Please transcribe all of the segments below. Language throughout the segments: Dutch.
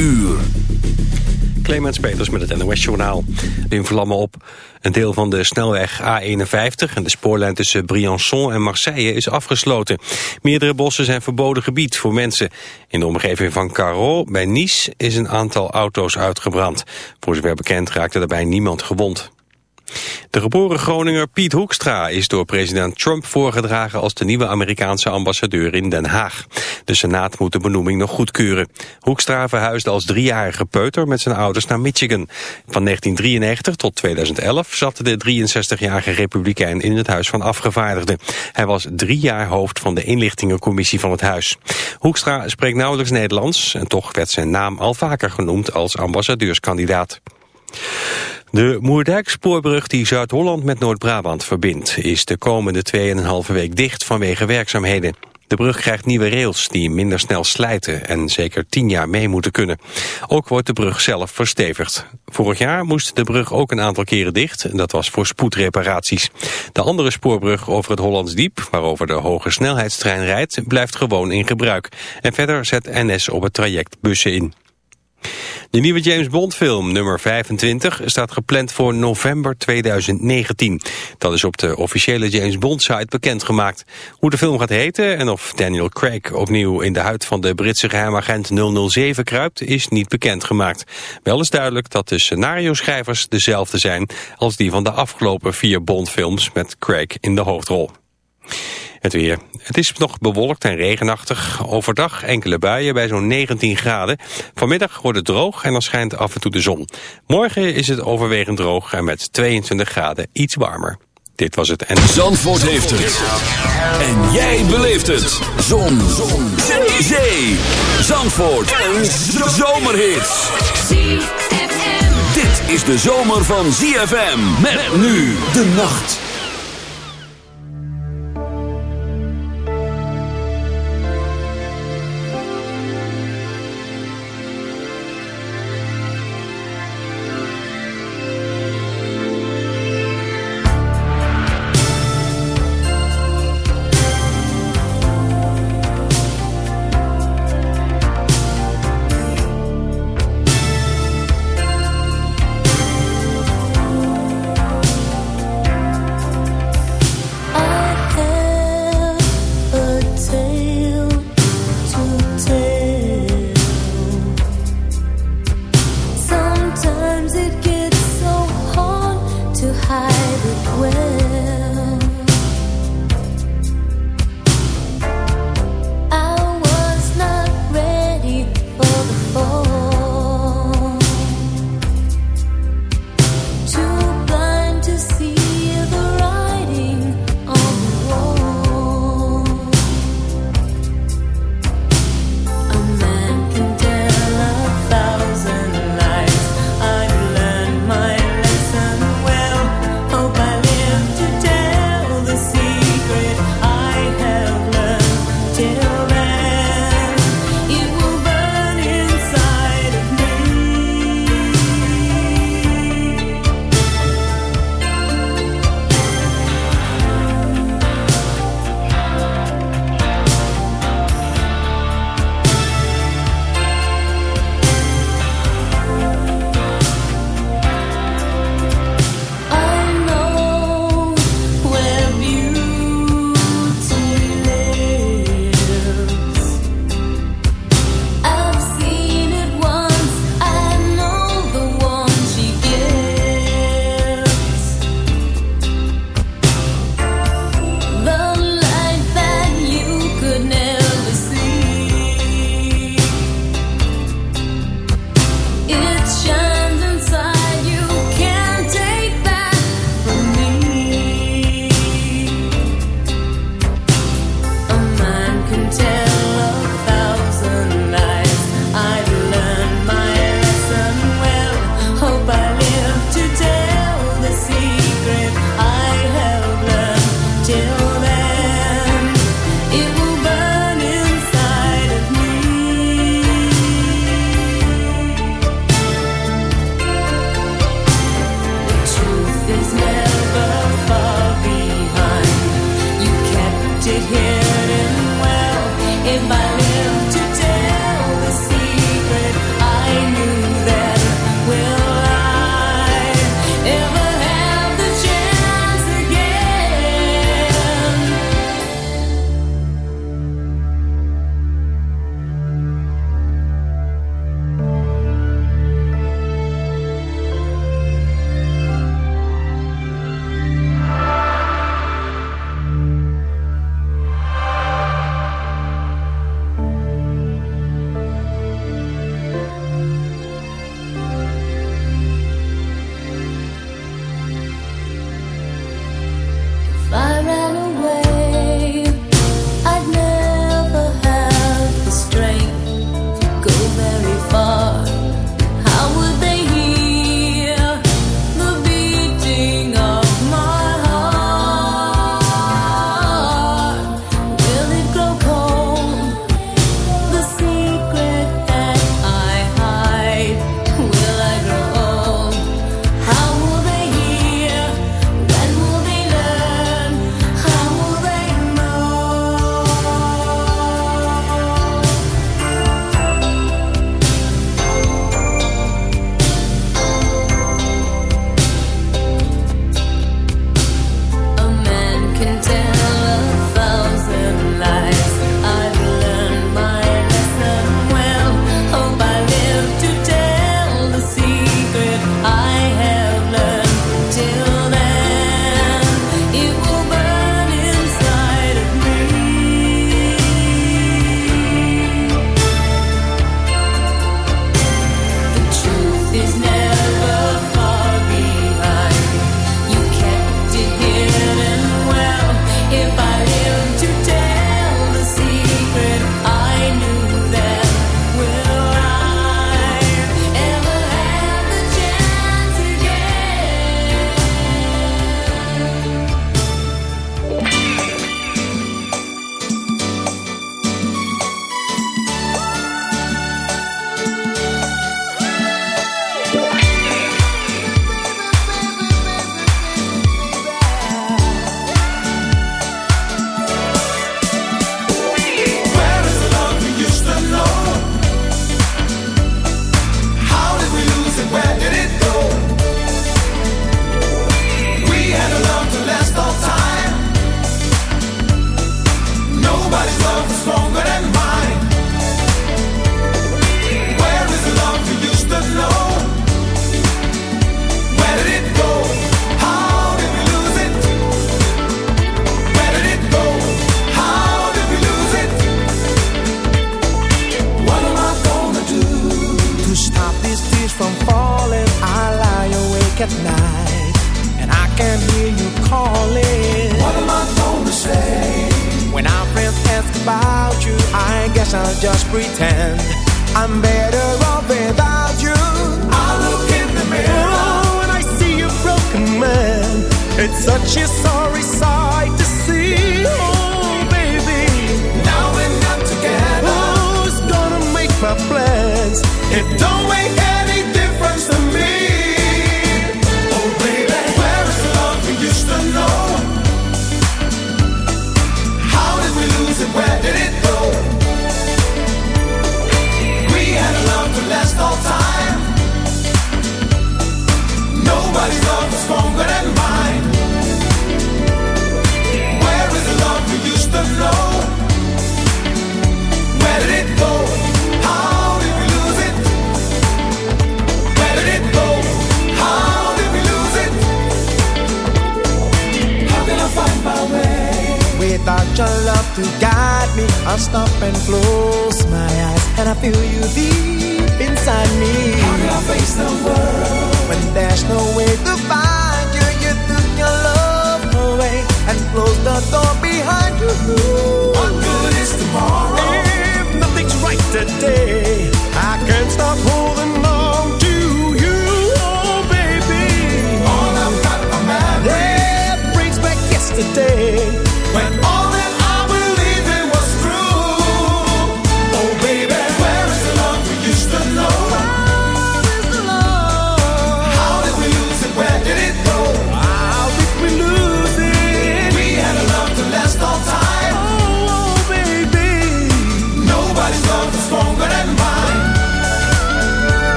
uur. Peters met het NOS Journaal. In vlammen op. Een deel van de snelweg A51 en de spoorlijn tussen Briançon en Marseille is afgesloten. Meerdere bossen zijn verboden gebied voor mensen. In de omgeving van Carreau bij Nice is een aantal auto's uitgebrand. Voor zover bekend raakte daarbij niemand gewond. De geboren Groninger Piet Hoekstra is door president Trump voorgedragen als de nieuwe Amerikaanse ambassadeur in Den Haag. De Senaat moet de benoeming nog goedkeuren. Hoekstra verhuisde als driejarige peuter met zijn ouders naar Michigan. Van 1993 tot 2011 zat de 63-jarige republikein in het Huis van Afgevaardigden. Hij was drie jaar hoofd van de inlichtingencommissie van het huis. Hoekstra spreekt nauwelijks Nederlands en toch werd zijn naam al vaker genoemd als ambassadeurskandidaat. De Moerdijk-spoorbrug die Zuid-Holland met Noord-Brabant verbindt... is de komende 2,5 week dicht vanwege werkzaamheden. De brug krijgt nieuwe rails die minder snel slijten... en zeker 10 jaar mee moeten kunnen. Ook wordt de brug zelf verstevigd. Vorig jaar moest de brug ook een aantal keren dicht... dat was voor spoedreparaties. De andere spoorbrug over het Hollands Diep... waarover de hoge snelheidstrein rijdt... blijft gewoon in gebruik. En verder zet NS op het traject bussen in. De nieuwe James Bond film, nummer 25, staat gepland voor november 2019. Dat is op de officiële James Bond site bekendgemaakt. Hoe de film gaat heten en of Daniel Craig opnieuw in de huid van de Britse geheimagent 007 kruipt, is niet bekendgemaakt. Wel is duidelijk dat de scenario-schrijvers dezelfde zijn als die van de afgelopen vier Bond-films met Craig in de hoofdrol. Het weer. Het is nog bewolkt en regenachtig. Overdag enkele buien bij zo'n 19 graden. Vanmiddag wordt het droog en dan schijnt af en toe de zon. Morgen is het overwegend droog en met 22 graden iets warmer. Dit was het. En... Zandvoort heeft het. En jij beleeft het. Zon. zon. Zee. Zee. Zandvoort. Een zomerhit. Dit is de zomer van ZFM. Met nu de nacht.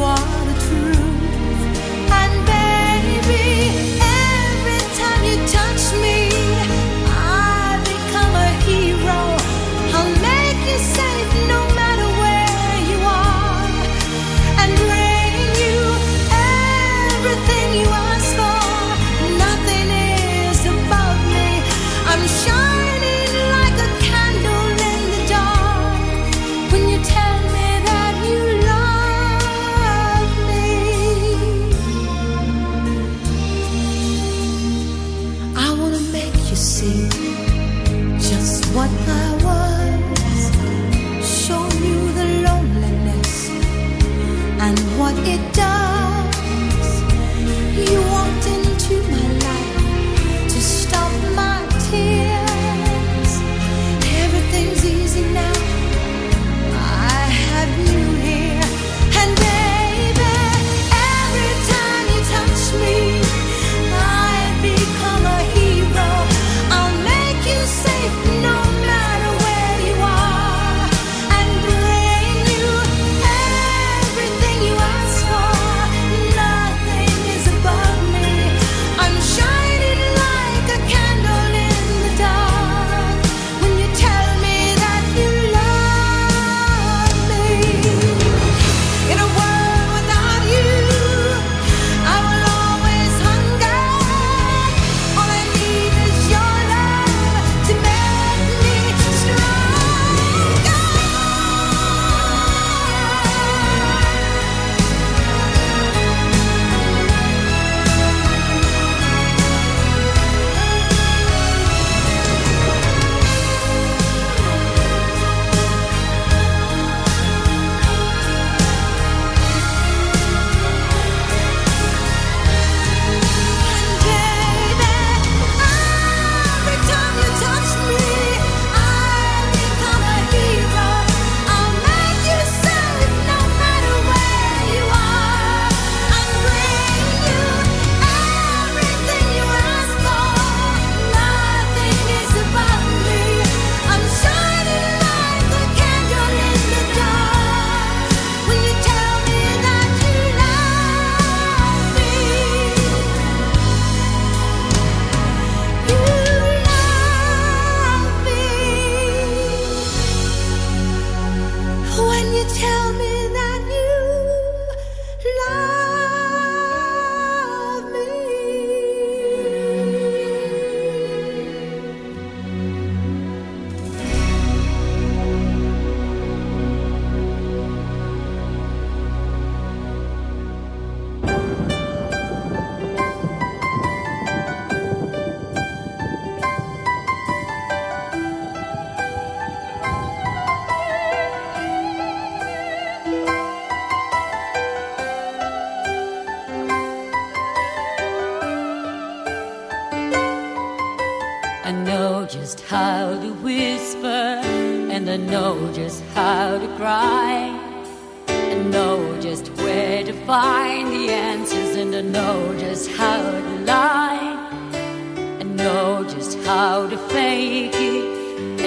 walk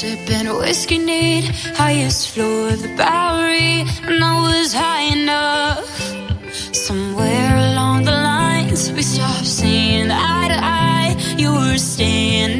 sipping whiskey, need highest floor of the Bowery, and I was high enough. Somewhere along the lines, we stopped seeing eye to eye. You were staying.